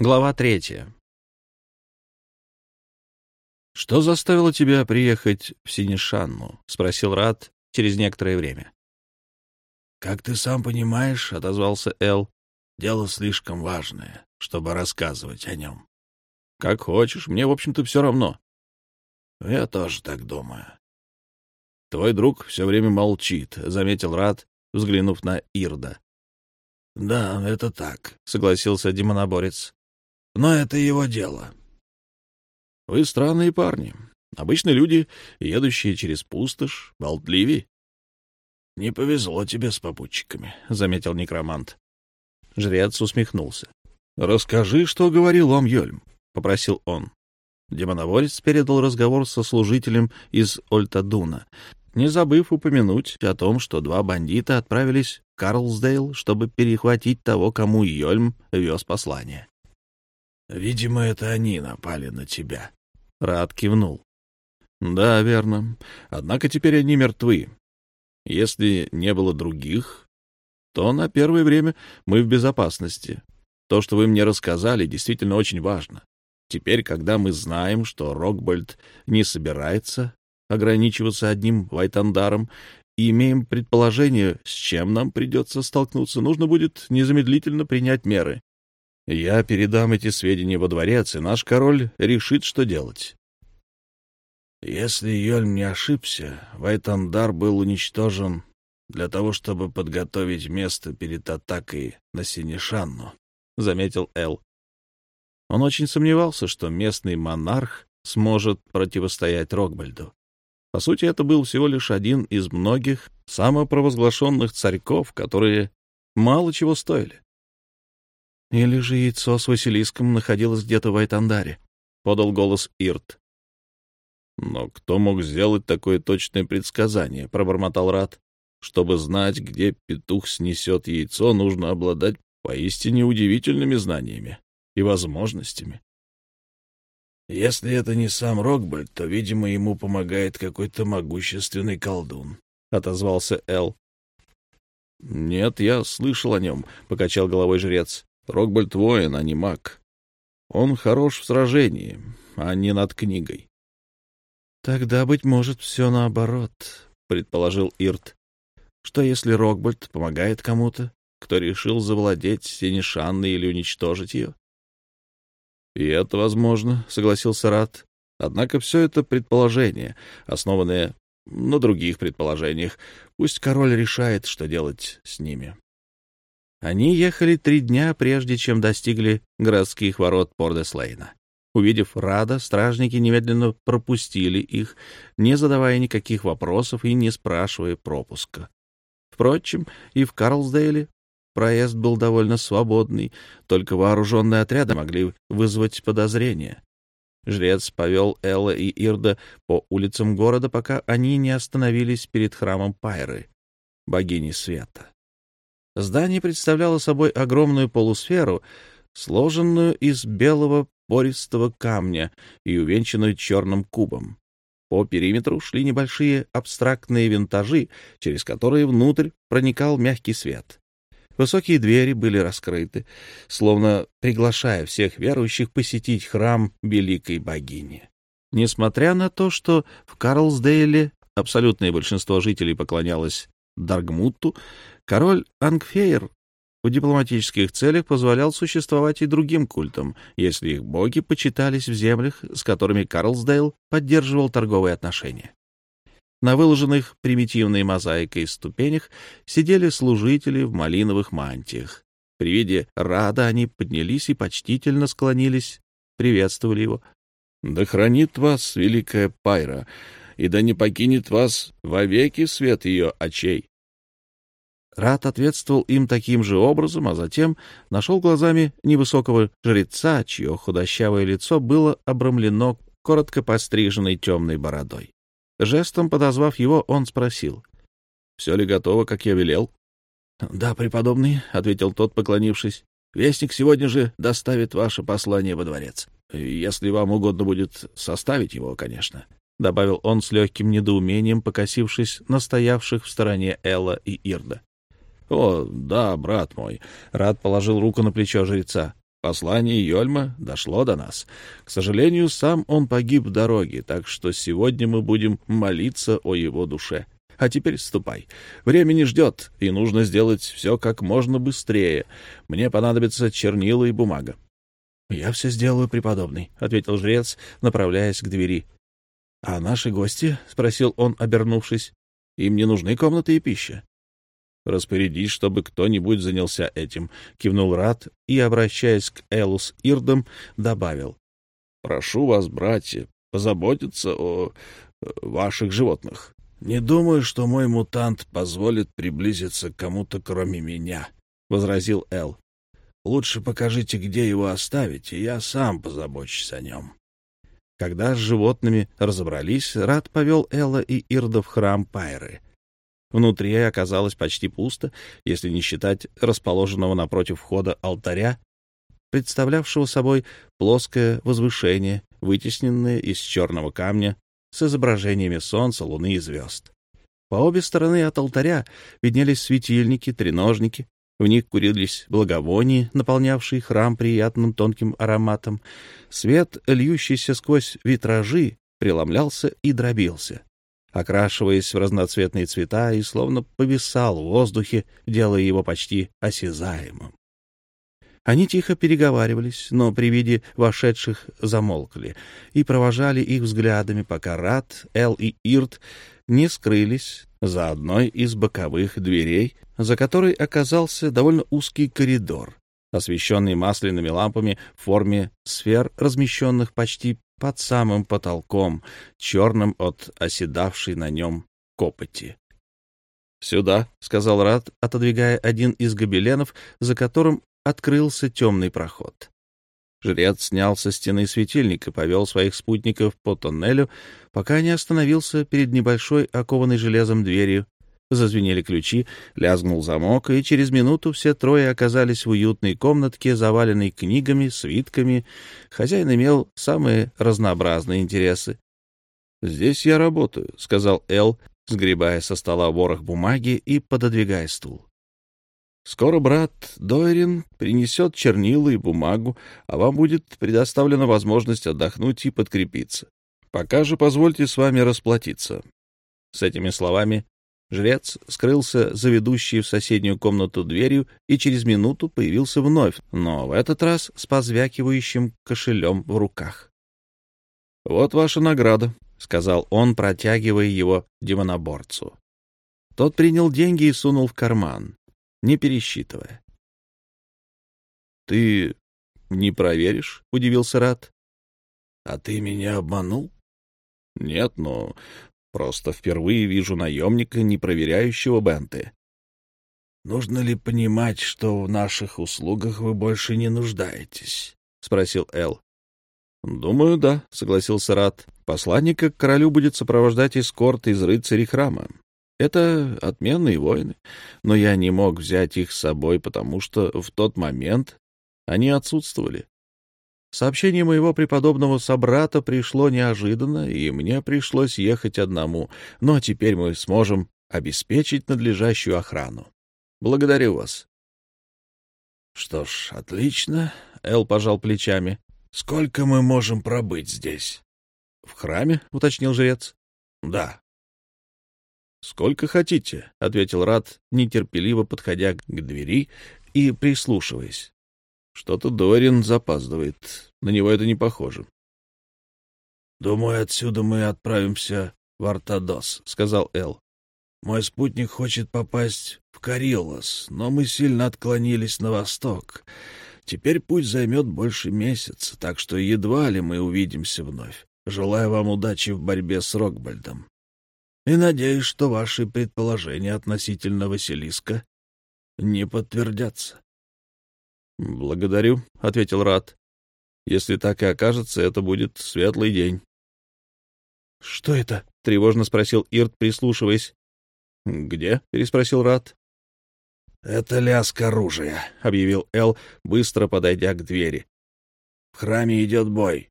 Глава третья. «Что заставило тебя приехать в Синишанну?» — спросил Рад через некоторое время. «Как ты сам понимаешь, — отозвался Эл, — дело слишком важное, чтобы рассказывать о нем». «Как хочешь, мне, в общем-то, все равно». «Я тоже так думаю». «Твой друг все время молчит», — заметил Рад, взглянув на Ирда. «Да, это так», — согласился демоноборец. Но это его дело. Вы странные парни. Обычно люди, едущие через пустошь, болтливее. — Не повезло тебе с попутчиками, — заметил некромант. Жрец усмехнулся. — Расскажи, что говорил вам Йольм, — попросил он. Демоноворец передал разговор со служителем из Ольтадуна, не забыв упомянуть о том, что два бандита отправились в Карлсдейл, чтобы перехватить того, кому Йольм вез послание. Видимо, это они напали на тебя. Рад кивнул. Да, верно. Однако теперь они мертвы. Если не было других, то на первое время мы в безопасности. То, что вы мне рассказали, действительно очень важно. Теперь, когда мы знаем, что Рокбольд не собирается ограничиваться одним Вайтандаром и имеем предположение, с чем нам придется столкнуться, нужно будет незамедлительно принять меры. Я передам эти сведения во дворец, и наш король решит, что делать. Если Йольм не ошибся, Вайтандар был уничтожен для того, чтобы подготовить место перед атакой на Синишанну, — заметил Эл. Он очень сомневался, что местный монарх сможет противостоять Рокбальду. По сути, это был всего лишь один из многих самопровозглашенных царьков, которые мало чего стоили. Или же яйцо с Василиском находилось где-то в Айтандаре, — подал голос Ирт. Но кто мог сделать такое точное предсказание, — пробормотал Рат. Чтобы знать, где петух снесет яйцо, нужно обладать поистине удивительными знаниями и возможностями. Если это не сам Рокбольд, то, видимо, ему помогает какой-то могущественный колдун, — отозвался Эл. — Нет, я слышал о нем, — покачал головой жрец. Рокбольд воин, а не маг. Он хорош в сражении, а не над книгой. — Тогда, быть может, все наоборот, — предположил Ирт. — Что если Рокбольд помогает кому-то, кто решил завладеть Синишанной или уничтожить ее? — И это возможно, — согласился Рат. Однако все это предположение, основанное на других предположениях. Пусть король решает, что делать с ними. Они ехали три дня, прежде чем достигли городских ворот Пордеслейна. Увидев Рада, стражники немедленно пропустили их, не задавая никаких вопросов и не спрашивая пропуска. Впрочем, и в Карлсдейле проезд был довольно свободный, только вооруженные отряды могли вызвать подозрения. Жрец повел Элла и Ирда по улицам города, пока они не остановились перед храмом Пайры, богини света. Здание представляло собой огромную полусферу, сложенную из белого пористого камня и увенчанную черным кубом. По периметру шли небольшие абстрактные винтажи, через которые внутрь проникал мягкий свет. Высокие двери были раскрыты, словно приглашая всех верующих посетить храм великой богини. Несмотря на то, что в Карлсдейле абсолютное большинство жителей поклонялось Даргмутту, Король Ангфейр в дипломатических целях позволял существовать и другим культам, если их боги почитались в землях, с которыми Карлсдейл поддерживал торговые отношения. На выложенных примитивной мозаикой ступенях сидели служители в малиновых мантиях. При виде Рада они поднялись и почтительно склонились, приветствовали его. «Да хранит вас великая Пайра, и да не покинет вас вовеки свет ее очей!» Рад ответствовал им таким же образом, а затем нашел глазами невысокого жреца, чье худощавое лицо было обрамлено коротко постриженной темной бородой. Жестом подозвав его, он спросил, «Все ли готово, как я велел?» «Да, преподобный», — ответил тот, поклонившись, — «вестник сегодня же доставит ваше послание во дворец. Если вам угодно будет составить его, конечно», — добавил он с легким недоумением, покосившись на стоявших в стороне Элла и Ирда. — О, да, брат мой. Рад положил руку на плечо жреца. Послание Йольма дошло до нас. К сожалению, сам он погиб в дороге, так что сегодня мы будем молиться о его душе. А теперь ступай. Время не ждет, и нужно сделать все как можно быстрее. Мне понадобятся чернила и бумага. — Я все сделаю, преподобный, — ответил жрец, направляясь к двери. — А наши гости? — спросил он, обернувшись. — Им не нужны комнаты и пища. «Распорядись, чтобы кто-нибудь занялся этим», — кивнул Рат и, обращаясь к Элус Ирдам, добавил. «Прошу вас, братья, позаботиться о э, ваших животных. Не думаю, что мой мутант позволит приблизиться к кому-то, кроме меня», — возразил Эл. «Лучше покажите, где его оставить, и я сам позабочусь о нем». Когда с животными разобрались, Рат повел Элла и Ирда в храм Пайры — Внутри оказалось почти пусто, если не считать расположенного напротив входа алтаря, представлявшего собой плоское возвышение, вытесненное из черного камня с изображениями солнца, луны и звезд. По обе стороны от алтаря виднелись светильники, треножники, в них курились благовония, наполнявшие храм приятным тонким ароматом. Свет, льющийся сквозь витражи, преломлялся и дробился окрашиваясь в разноцветные цвета и словно повисал в воздухе, делая его почти осязаемым. Они тихо переговаривались, но при виде вошедших замолкли и провожали их взглядами, пока Рат, Эл и Ирт не скрылись за одной из боковых дверей, за которой оказался довольно узкий коридор, освещенный масляными лампами в форме сфер, размещенных почти под самым потолком, черным от оседавшей на нем копоти. «Сюда», — сказал Рад, отодвигая один из гобеленов, за которым открылся темный проход. Жрец снял со стены светильник и повел своих спутников по тоннелю, пока не остановился перед небольшой окованной железом дверью, Зазвенели ключи, лязгнул замок, и через минуту все трое оказались в уютной комнатке, заваленной книгами, свитками. Хозяин имел самые разнообразные интересы. «Здесь я работаю», — сказал Эл, сгребая со стола ворох бумаги и пододвигая стул. «Скоро брат Дойрин принесет чернила и бумагу, а вам будет предоставлена возможность отдохнуть и подкрепиться. Пока же позвольте с вами расплатиться». С этими словами Жрец скрылся за ведущей в соседнюю комнату дверью и через минуту появился вновь, но в этот раз с позвякивающим кошелем в руках. «Вот ваша награда», — сказал он, протягивая его демоноборцу. Тот принял деньги и сунул в карман, не пересчитывая. «Ты не проверишь?» — удивился Рат. «А ты меня обманул?» «Нет, но Просто впервые вижу наемника, не проверяющего бенты. — Нужно ли понимать, что в наших услугах вы больше не нуждаетесь? — спросил Эл. — Думаю, да, — согласился Рат. — Посланника к королю будет сопровождать эскорт из рыцарей храма. Это отменные воины, но я не мог взять их с собой, потому что в тот момент они отсутствовали. Сообщение моего преподобного собрата пришло неожиданно, и мне пришлось ехать одному, но теперь мы сможем обеспечить надлежащую охрану. Благодарю вас. — Что ж, отлично, — Эл пожал плечами. — Сколько мы можем пробыть здесь? — В храме, — уточнил жрец. — Да. — Сколько хотите, — ответил Рад, нетерпеливо подходя к двери и прислушиваясь. Что-то Дорин запаздывает. На него это не похоже. — Думаю, отсюда мы отправимся в Артадос, — сказал Эл. — Мой спутник хочет попасть в Карилос, но мы сильно отклонились на восток. Теперь путь займет больше месяца, так что едва ли мы увидимся вновь. Желаю вам удачи в борьбе с Рокбальдом. И надеюсь, что ваши предположения относительно Василиска не подтвердятся. — Благодарю, — ответил Рат. — Если так и окажется, это будет светлый день. — Что это? — тревожно спросил Ирт, прислушиваясь. — Где? — переспросил Рат. — Это лязг оружия, — объявил Эл, быстро подойдя к двери. — В храме идет бой.